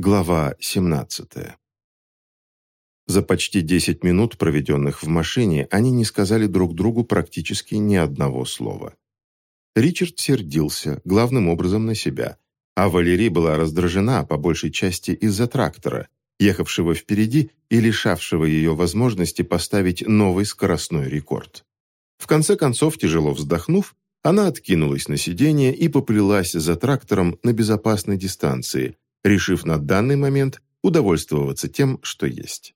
Глава 17 За почти 10 минут, проведенных в машине, они не сказали друг другу практически ни одного слова. Ричард сердился, главным образом на себя, а Валерий была раздражена, по большей части, из-за трактора, ехавшего впереди и лишавшего ее возможности поставить новый скоростной рекорд. В конце концов, тяжело вздохнув, она откинулась на сиденье и поплелась за трактором на безопасной дистанции – решив на данный момент удовольствоваться тем, что есть.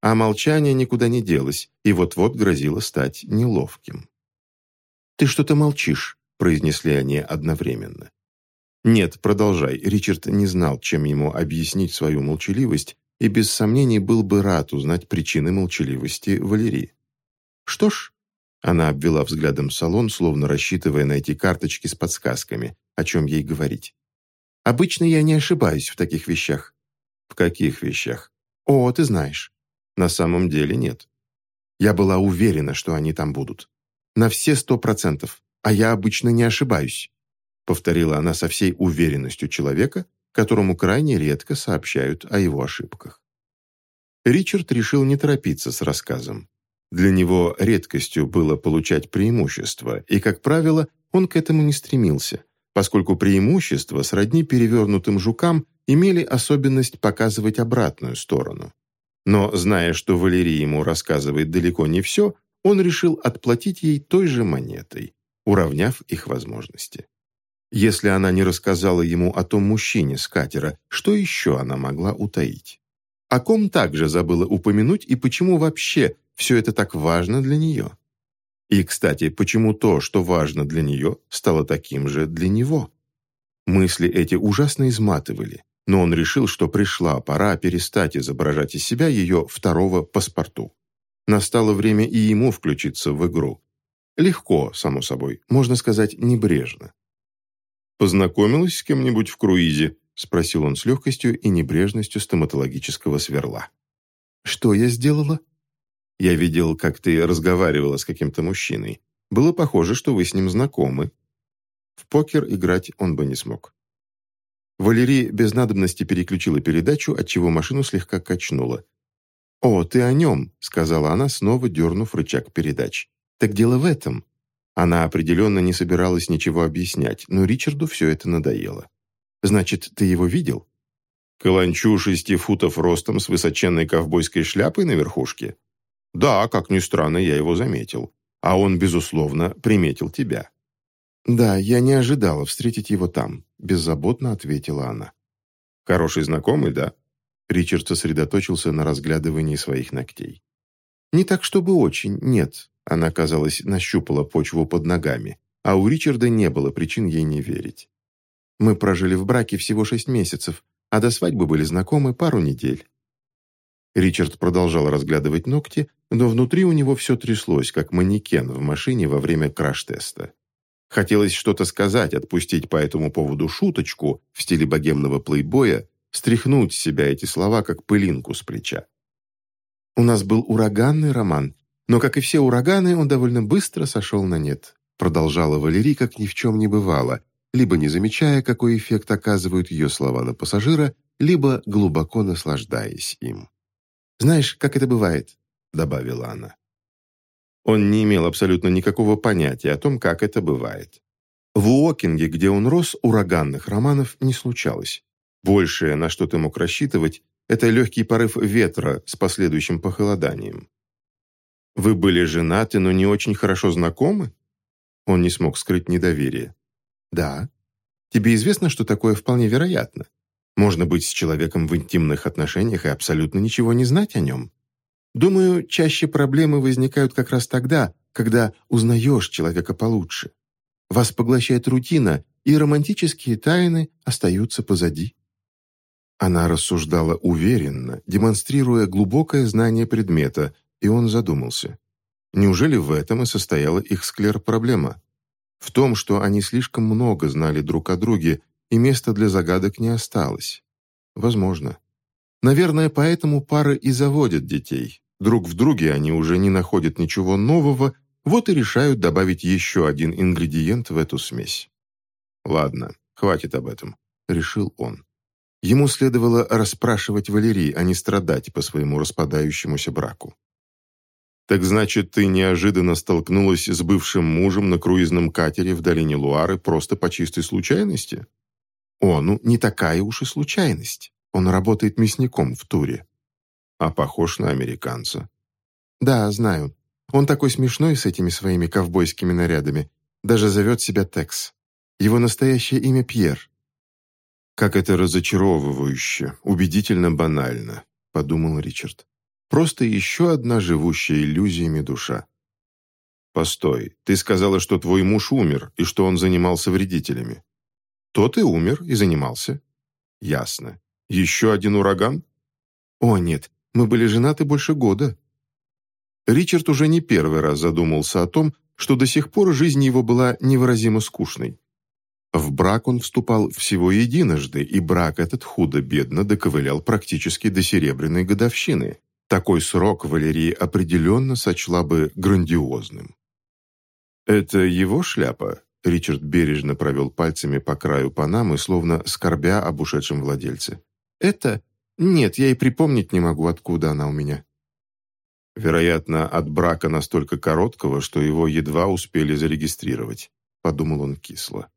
А молчание никуда не делось и вот-вот грозило стать неловким. «Ты что-то молчишь», – произнесли они одновременно. «Нет, продолжай». Ричард не знал, чем ему объяснить свою молчаливость, и без сомнений был бы рад узнать причины молчаливости Валерии. «Что ж», – она обвела взглядом салон, словно рассчитывая найти карточки с подсказками, о чем ей говорить. Обычно я не ошибаюсь в таких вещах». «В каких вещах?» «О, ты знаешь». «На самом деле нет». Я была уверена, что они там будут. На все сто процентов. А я обычно не ошибаюсь. Повторила она со всей уверенностью человека, которому крайне редко сообщают о его ошибках. Ричард решил не торопиться с рассказом. Для него редкостью было получать преимущество, и, как правило, он к этому не стремился – поскольку преимущества сродни перевернутым жукам имели особенность показывать обратную сторону. Но, зная, что Валерий ему рассказывает далеко не все, он решил отплатить ей той же монетой, уравняв их возможности. Если она не рассказала ему о том мужчине с катера, что еще она могла утаить? О ком также забыла упомянуть и почему вообще все это так важно для нее? И, кстати, почему то, что важно для нее, стало таким же для него? Мысли эти ужасно изматывали, но он решил, что пришла пора перестать изображать из себя ее второго паспорту. Настало время и ему включиться в игру. Легко, само собой, можно сказать, небрежно. «Познакомилась с кем-нибудь в круизе?» – спросил он с легкостью и небрежностью стоматологического сверла. «Что я сделала?» Я видел, как ты разговаривала с каким-то мужчиной. Было похоже, что вы с ним знакомы. В покер играть он бы не смог. Валерий без надобности переключила передачу, отчего машину слегка качнула. «О, ты о нем», — сказала она, снова дернув рычаг передач. «Так дело в этом». Она определенно не собиралась ничего объяснять, но Ричарду все это надоело. «Значит, ты его видел?» «Каланчу шести футов ростом с высоченной ковбойской шляпой на верхушке?» Да, как ни странно, я его заметил. А он, безусловно, приметил тебя. Да, я не ожидала встретить его там, беззаботно ответила она. Хороший знакомый, да? Ричард сосредоточился на разглядывании своих ногтей. Не так, чтобы очень, нет. Она, казалось, нащупала почву под ногами, а у Ричарда не было причин ей не верить. Мы прожили в браке всего шесть месяцев, а до свадьбы были знакомы пару недель. Ричард продолжал разглядывать ногти, но внутри у него все тряслось, как манекен в машине во время краш-теста. Хотелось что-то сказать, отпустить по этому поводу шуточку в стиле богемного плейбоя, стряхнуть с себя эти слова, как пылинку с плеча. «У нас был ураганный роман, но, как и все ураганы, он довольно быстро сошел на нет», продолжала Валерий, как ни в чем не бывало, либо не замечая, какой эффект оказывают ее слова на пассажира, либо глубоко наслаждаясь им. «Знаешь, как это бывает», — добавила она. Он не имел абсолютно никакого понятия о том, как это бывает. В Уокинге, где он рос, ураганных романов не случалось. Большее, на что ты мог рассчитывать, это легкий порыв ветра с последующим похолоданием. «Вы были женаты, но не очень хорошо знакомы?» Он не смог скрыть недоверие. «Да. Тебе известно, что такое вполне вероятно. Можно быть с человеком в интимных отношениях и абсолютно ничего не знать о нем. Думаю, чаще проблемы возникают как раз тогда, когда узнаешь человека получше. Вас поглощает рутина, и романтические тайны остаются позади. Она рассуждала уверенно, демонстрируя глубокое знание предмета, и он задумался. Неужели в этом и состояла их склер-проблема? В том, что они слишком много знали друг о друге и места для загадок не осталось. Возможно. Наверное, поэтому пары и заводят детей. Друг в друге они уже не находят ничего нового, вот и решают добавить еще один ингредиент в эту смесь. «Ладно, хватит об этом», — решил он. Ему следовало расспрашивать Валерий, а не страдать по своему распадающемуся браку. «Так значит, ты неожиданно столкнулась с бывшим мужем на круизном катере в долине Луары просто по чистой случайности?» «О, ну, не такая уж и случайность. Он работает мясником в туре». «А похож на американца». «Да, знаю. Он такой смешной с этими своими ковбойскими нарядами. Даже зовет себя Текс. Его настоящее имя Пьер. «Как это разочаровывающе, убедительно банально», — подумал Ричард. «Просто еще одна живущая иллюзиями душа». «Постой, ты сказала, что твой муж умер и что он занимался вредителями». «Тот и умер, и занимался». «Ясно. Еще один ураган?» «О, нет, мы были женаты больше года». Ричард уже не первый раз задумался о том, что до сих пор жизнь его была невыразимо скучной. В брак он вступал всего единожды, и брак этот худо-бедно доковылял практически до серебряной годовщины. Такой срок Валерий определенно сочла бы грандиозным. «Это его шляпа?» Ричард бережно провел пальцами по краю панамы, словно скорбя об ушедшем владельце. «Это? Нет, я и припомнить не могу, откуда она у меня». Вероятно, от брака настолько короткого, что его едва успели зарегистрировать, подумал он кисло.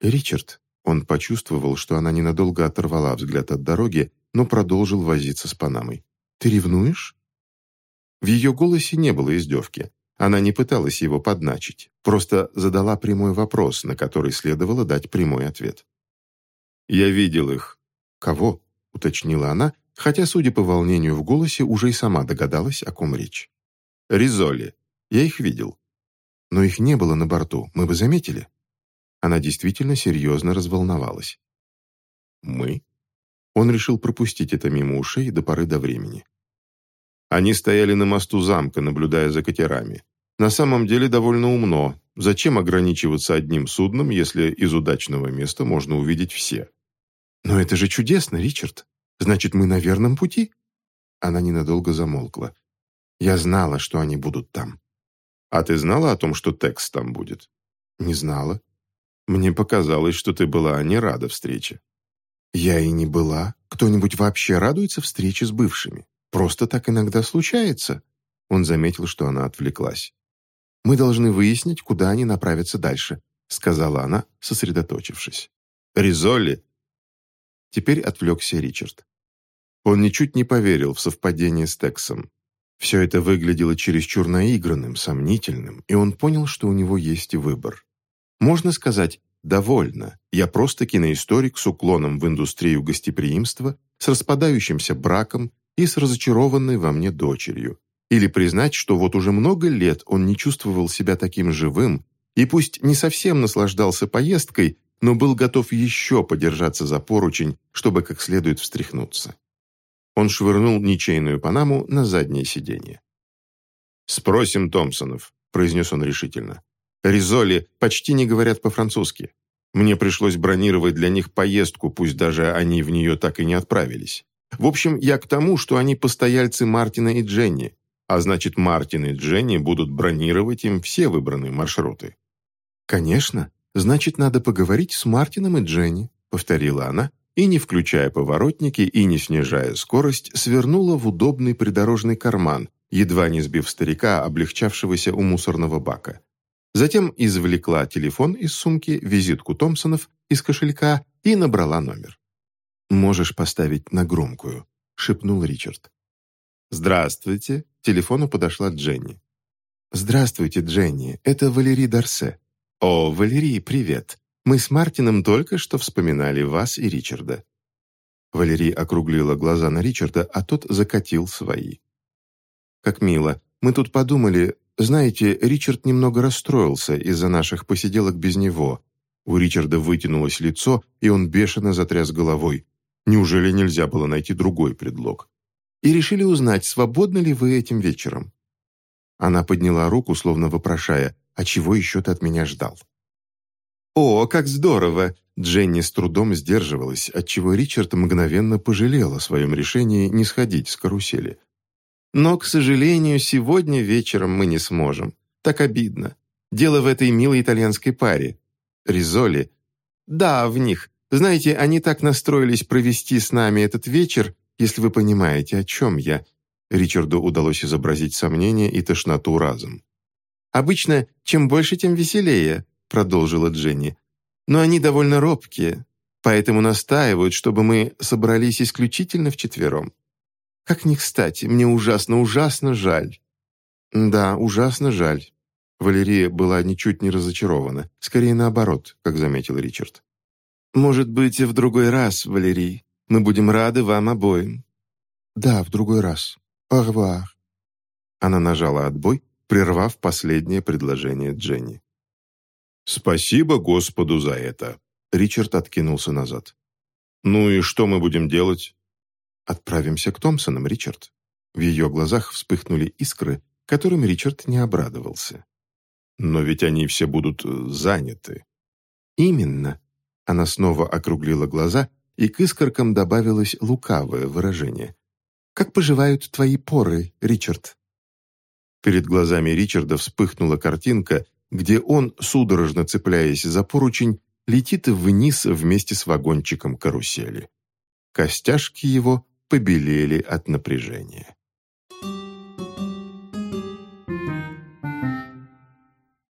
«Ричард». Он почувствовал, что она ненадолго оторвала взгляд от дороги, но продолжил возиться с Панамой. «Ты ревнуешь?» В ее голосе не было издевки. Она не пыталась его подначить, просто задала прямой вопрос, на который следовало дать прямой ответ. «Я видел их». «Кого?» — уточнила она, хотя, судя по волнению в голосе, уже и сама догадалась, о ком речь. «Ризоли. Я их видел». «Но их не было на борту, мы бы заметили». Она действительно серьезно разволновалась. «Мы?» Он решил пропустить это мимо ушей до поры до времени. Они стояли на мосту замка, наблюдая за катерами. На самом деле довольно умно. Зачем ограничиваться одним судном, если из удачного места можно увидеть все? «Но это же чудесно, Ричард! Значит, мы на верном пути?» Она ненадолго замолкла. «Я знала, что они будут там». «А ты знала о том, что текст там будет?» «Не знала. Мне показалось, что ты была не рада встрече». «Я и не была. Кто-нибудь вообще радуется встрече с бывшими? Просто так иногда случается». Он заметил, что она отвлеклась. «Мы должны выяснить, куда они направятся дальше», сказала она, сосредоточившись. «Ризолли!» Теперь отвлекся Ричард. Он ничуть не поверил в совпадение с Тексом. Все это выглядело чересчур наигранным, сомнительным, и он понял, что у него есть выбор. Можно сказать «довольно, я просто киноисторик с уклоном в индустрию гостеприимства, с распадающимся браком и с разочарованной во мне дочерью». Или признать, что вот уже много лет он не чувствовал себя таким живым, и пусть не совсем наслаждался поездкой, но был готов еще подержаться за поручень, чтобы как следует встряхнуться. Он швырнул ничейную панаму на заднее сиденье. «Спросим Томпсонов», — произнес он решительно. Ризоли почти не говорят по-французски. Мне пришлось бронировать для них поездку, пусть даже они в нее так и не отправились. В общем, я к тому, что они постояльцы Мартина и Дженни, а значит, Мартин и Дженни будут бронировать им все выбранные маршруты. «Конечно, значит, надо поговорить с Мартином и Дженни», повторила она, и, не включая поворотники и не снижая скорость, свернула в удобный придорожный карман, едва не сбив старика, облегчавшегося у мусорного бака. Затем извлекла телефон из сумки, визитку Томпсонов из кошелька и набрала номер. «Можешь поставить на громкую», — шепнул Ричард. «Здравствуйте», — к телефону подошла Дженни. «Здравствуйте, Дженни, это Валерий Дарсе». «О, Валерий, привет. Мы с Мартином только что вспоминали вас и Ричарда». Валерий округлила глаза на Ричарда, а тот закатил свои. «Как мило. Мы тут подумали, знаете, Ричард немного расстроился из-за наших посиделок без него. У Ричарда вытянулось лицо, и он бешено затряс головой. Неужели нельзя было найти другой предлог? И решили узнать, свободны ли вы этим вечером. Она подняла руку, словно вопрошая, «А чего еще ты от меня ждал?» «О, как здорово!» Дженни с трудом сдерживалась, отчего Ричард мгновенно пожалел о своем решении не сходить с карусели. Но, к сожалению, сегодня вечером мы не сможем. Так обидно. Дело в этой милой итальянской паре. Ризоли. Да, в них. Знаете, они так настроились провести с нами этот вечер, если вы понимаете, о чем я». Ричарду удалось изобразить сомнение и тошноту разом. «Обычно, чем больше, тем веселее», — продолжила Дженни. «Но они довольно робкие, поэтому настаивают, чтобы мы собрались исключительно вчетвером. Как ни кстати, мне ужасно-ужасно жаль». «Да, ужасно жаль». Валерия была ничуть не разочарована. Скорее наоборот, как заметил Ричард. «Может быть, в другой раз, Валерий. Мы будем рады вам обоим». «Да, в другой раз. Revoir». Она нажала отбой, прервав последнее предложение Дженни. «Спасибо Господу за это!» Ричард откинулся назад. «Ну и что мы будем делать?» «Отправимся к Томпсонам, Ричард». В ее глазах вспыхнули искры, которым Ричард не обрадовался. «Но ведь они все будут э, заняты». «Именно». Она снова округлила глаза, и к искоркам добавилось лукавое выражение. «Как поживают твои поры, Ричард?» Перед глазами Ричарда вспыхнула картинка, где он, судорожно цепляясь за поручень, летит вниз вместе с вагончиком карусели. Костяшки его побелели от напряжения.